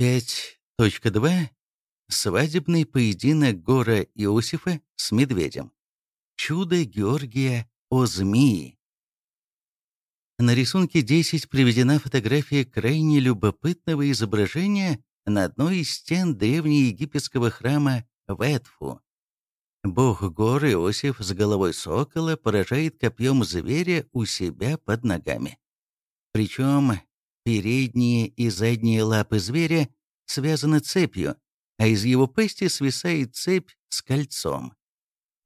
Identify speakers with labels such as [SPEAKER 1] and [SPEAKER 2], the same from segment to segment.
[SPEAKER 1] 5.2. Свадебный поединок Гора Иосифа с медведем. Чудо Георгия о змеи. На рисунке 10 приведена фотография крайне любопытного изображения на одной из стен древнеегипетского храма в Эдфу. Бог гор Иосиф с головой сокола поражает копьем зверя у себя под ногами. Причем передние и задние лапы зверя связаны цепью, а из его пасти свисает цепь с кольцом.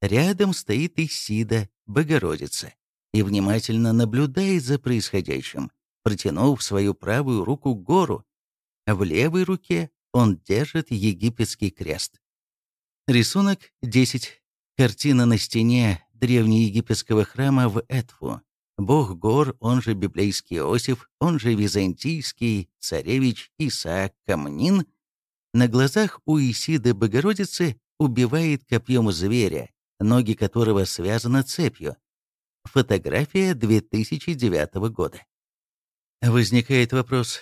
[SPEAKER 1] Рядом стоит Исида, Богородица, и внимательно наблюдает за происходящим, протянув свою правую руку к гору. В левой руке он держит египетский крест. Рисунок 10. Картина на стене древнеегипетского храма в Эдфу. Бог гор, он же библейский Иосиф, он же византийский царевич Исаак Камнин, на глазах у Исиды Богородицы убивает копьем зверя, ноги которого связаны цепью. Фотография 2009 года. Возникает вопрос,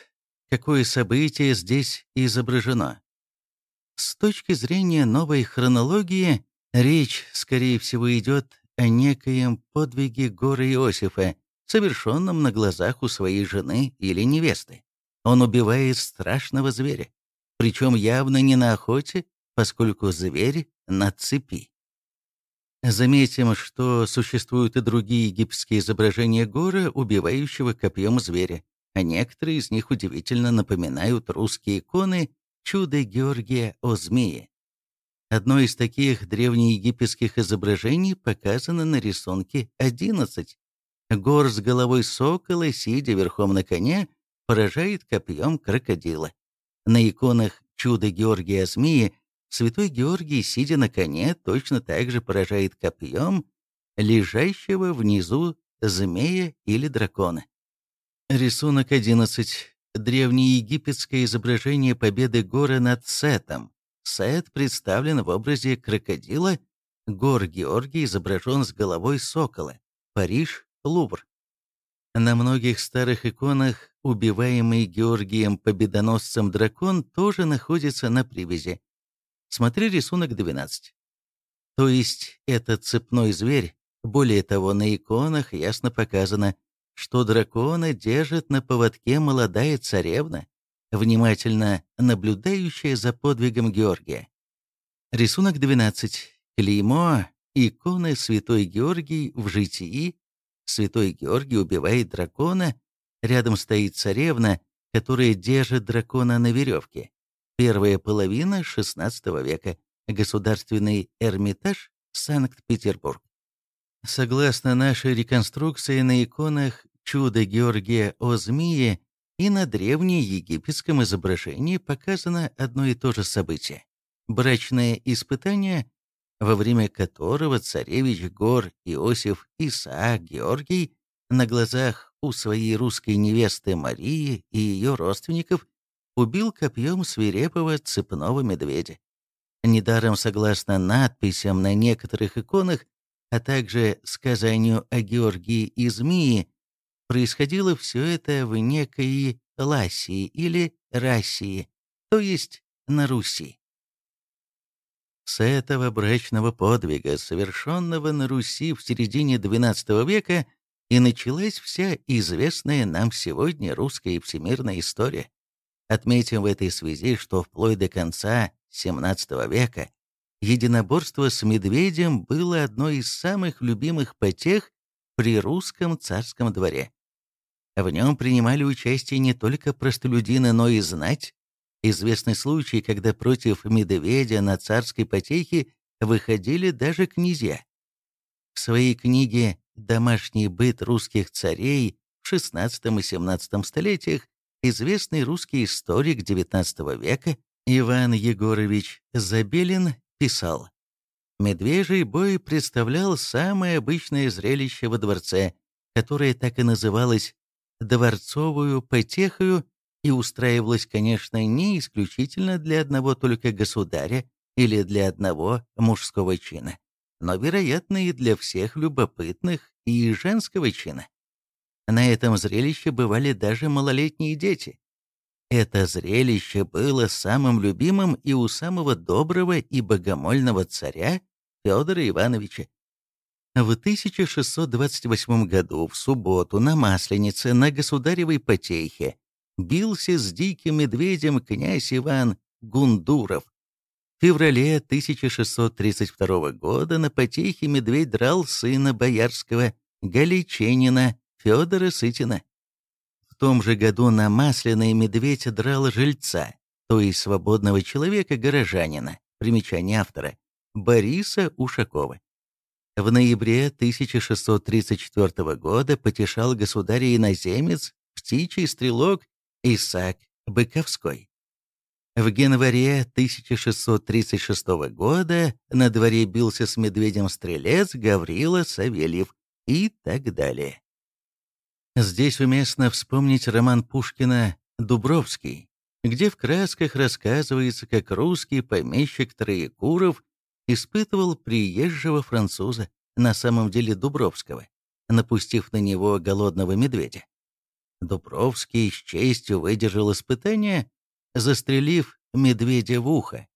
[SPEAKER 1] какое событие здесь изображено? С точки зрения новой хронологии, речь, скорее всего, идет о некоем подвиге горы Иосифа, совершенном на глазах у своей жены или невесты. Он убивает страшного зверя, причем явно не на охоте, поскольку зверь на цепи. Заметим, что существуют и другие египетские изображения горы, убивающего копьем зверя, а некоторые из них удивительно напоминают русские иконы чудо Георгия о змее. Одно из таких древнеегипетских изображений показано на рисунке 11. Гор с головой сокола, сидя верхом на коне, поражает копьем крокодила. На иконах чудо Георгия о змее святой Георгий, сидя на коне, точно так же поражает копьем лежащего внизу змея или дракона. Рисунок 11 древнеегипетское изображение победы Гора над Сетом. Сет представлен в образе крокодила, Гор Георгий изображен с головой сокола. Париж, Лувр. На многих старых иконах убиваемый Георгием победоносцем дракон тоже находится на привязи. Смотри рисунок 12. То есть это цепной зверь, более того, на иконах ясно показано, что дракона держит на поводке молодая царевна, внимательно наблюдающая за подвигом Георгия. Рисунок 12. Клеймо. Икона Святой Георгий в житии. Святой Георгий убивает дракона. Рядом стоит царевна, которая держит дракона на веревке. Первая половина XVI века. Государственный Эрмитаж, Санкт-Петербург. Согласно нашей реконструкции на иконах чудо Георгия о змее и на древнеегипетском изображении показано одно и то же событие – брачное испытание, во время которого царевич гор Иосиф Исаак Георгий на глазах у своей русской невесты Марии и ее родственников убил копьем свирепого цепного медведя. Недаром, согласно надписям на некоторых иконах, а также сказанию о Георгии и змеи, происходило все это в некой Ласии или России, то есть на Руси. С этого брачного подвига, совершенного на Руси в середине XII века, и началась вся известная нам сегодня русская и всемирная история. Отметим в этой связи, что вплоть до конца XVII века единоборство с медведем было одной из самых любимых потех при русском царском дворе. В нем принимали участие не только простолюдины, но и знать. Известный случай, когда против медведя на царской потехе выходили даже князья. В своей книге «Домашний быт русских царей» в XVI и XVII столетиях известный русский историк XIX века Иван Егорович Забелин писал, «Медвежий бой представлял самое обычное зрелище во дворце, которое так и называлось «дворцовую потехою» и устраивалось, конечно, не исключительно для одного только государя или для одного мужского чина, но, вероятно, и для всех любопытных и женского чина. На этом зрелище бывали даже малолетние дети. Это зрелище было самым любимым и у самого доброго и богомольного царя Федора Ивановича. В 1628 году, в субботу, на Масленице, на Государевой Потехе, бился с диким медведем князь Иван Гундуров. В феврале 1632 года на Потехе медведь драл сына боярского Галиченина Федора Сытина. В том же году на Масляной медведь драл жильца, то есть свободного человека-горожанина, примечание автора, Бориса Ушакова. В ноябре 1634 года потешал государя-иноземец, птичий стрелок Исаак Быковской. В январе 1636 года на дворе бился с медведем стрелец Гаврила Савельев и так далее. Здесь уместно вспомнить роман Пушкина «Дубровский», где в красках рассказывается, как русский помещик Троекуров испытывал приезжего француза, на самом деле Дубровского, напустив на него голодного медведя. Дубровский с честью выдержал испытание, застрелив медведя в ухо.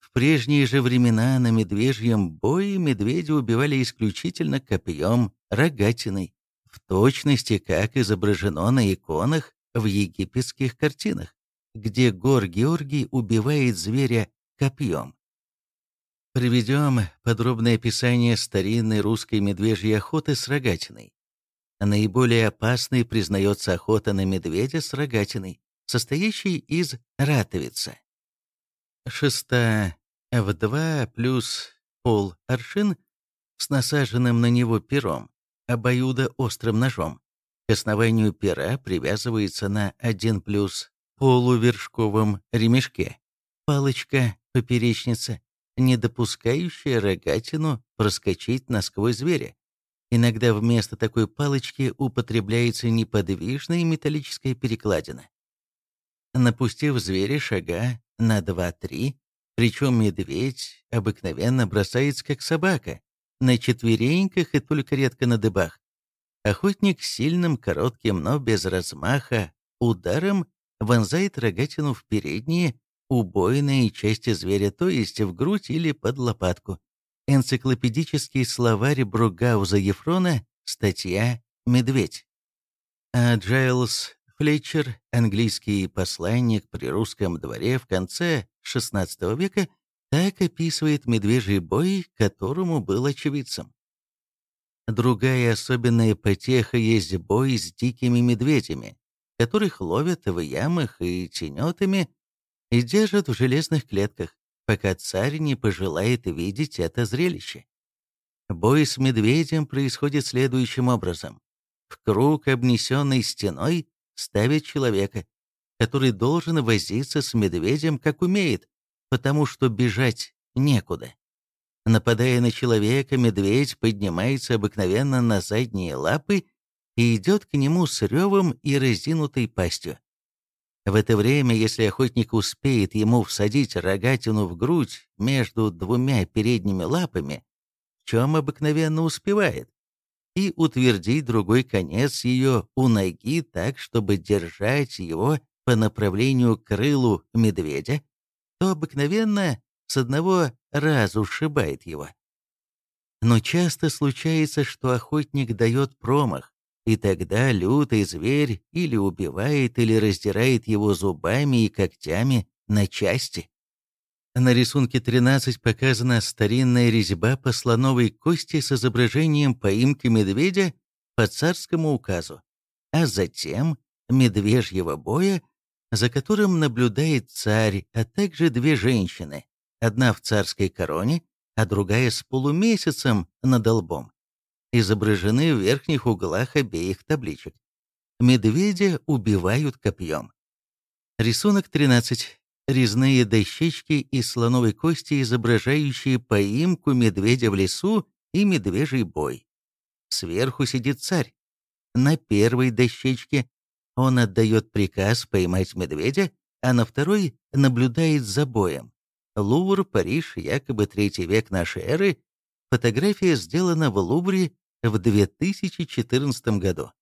[SPEAKER 1] В прежние же времена на медвежьем бое медведя убивали исключительно копьем, рогатиной, в точности, как изображено на иконах в египетских картинах, где гор Георгий убивает зверя копьем. Приведем подробное описание старинной русской медвежьей охоты с рогатиной. Наиболее опасной признается охота на медведя с рогатиной, состоящей из ратовицы. Шеста в два плюс пол аршин с насаженным на него пером, обоюдо острым ножом. К основанию пера привязывается на 1 плюс полувершковом ремешке. Палочка, поперечница, не допускающая рогатину проскочить насквозь зверя. Иногда вместо такой палочки употребляется неподвижная металлическая перекладина. Напустив зверя шага на 2-3, причем медведь обыкновенно бросается как собака, на четвереньках и только редко на дыбах. Охотник сильным, коротким, но без размаха, ударом вонзает рогатину в передние, убойные части зверя, то есть в грудь или под лопатку. Энциклопедический словарь Бругауза Ефрона, статья «Медведь». А Флетчер, английский посланник при русском дворе в конце XVI века, так описывает медвежий бой, которому был очевидцем. Другая особенная потеха есть бой с дикими медведями, которых ловят в ямах и тенетами и держат в железных клетках, пока царь не пожелает видеть это зрелище. Бой с медведем происходит следующим образом. В круг, обнесенный стеной, ставят человека, который должен возиться с медведем как умеет, потому что бежать некуда. Нападая на человека, медведь поднимается обыкновенно на задние лапы и идет к нему с ревом и разинутой пастью. В это время, если охотник успеет ему всадить рогатину в грудь между двумя передними лапами, чем обыкновенно успевает, и утвердить другой конец ее у ноги так, чтобы держать его по направлению к крылу медведя, то обыкновенно с одного раза ушибает его. Но часто случается, что охотник дает промах, и тогда лютый зверь или убивает, или раздирает его зубами и когтями на части. На рисунке 13 показана старинная резьба по слоновой кости с изображением поимки медведя по царскому указу, а затем медвежьего боя, за которым наблюдает царь, а также две женщины, одна в царской короне, а другая с полумесяцем над лбом. Изображены в верхних углах обеих табличек. Медведя убивают копьем. Рисунок 13 резные дощечки из слоновой кости, изображающие поимку медведя в лесу и медвежий бой. Сверху сидит царь. На первой дощечке он отдает приказ поймать медведя, а на второй наблюдает за боем. Лувр, Париж, якобы третий век нашей эры. Фотография сделана в Лувре в 2014 году.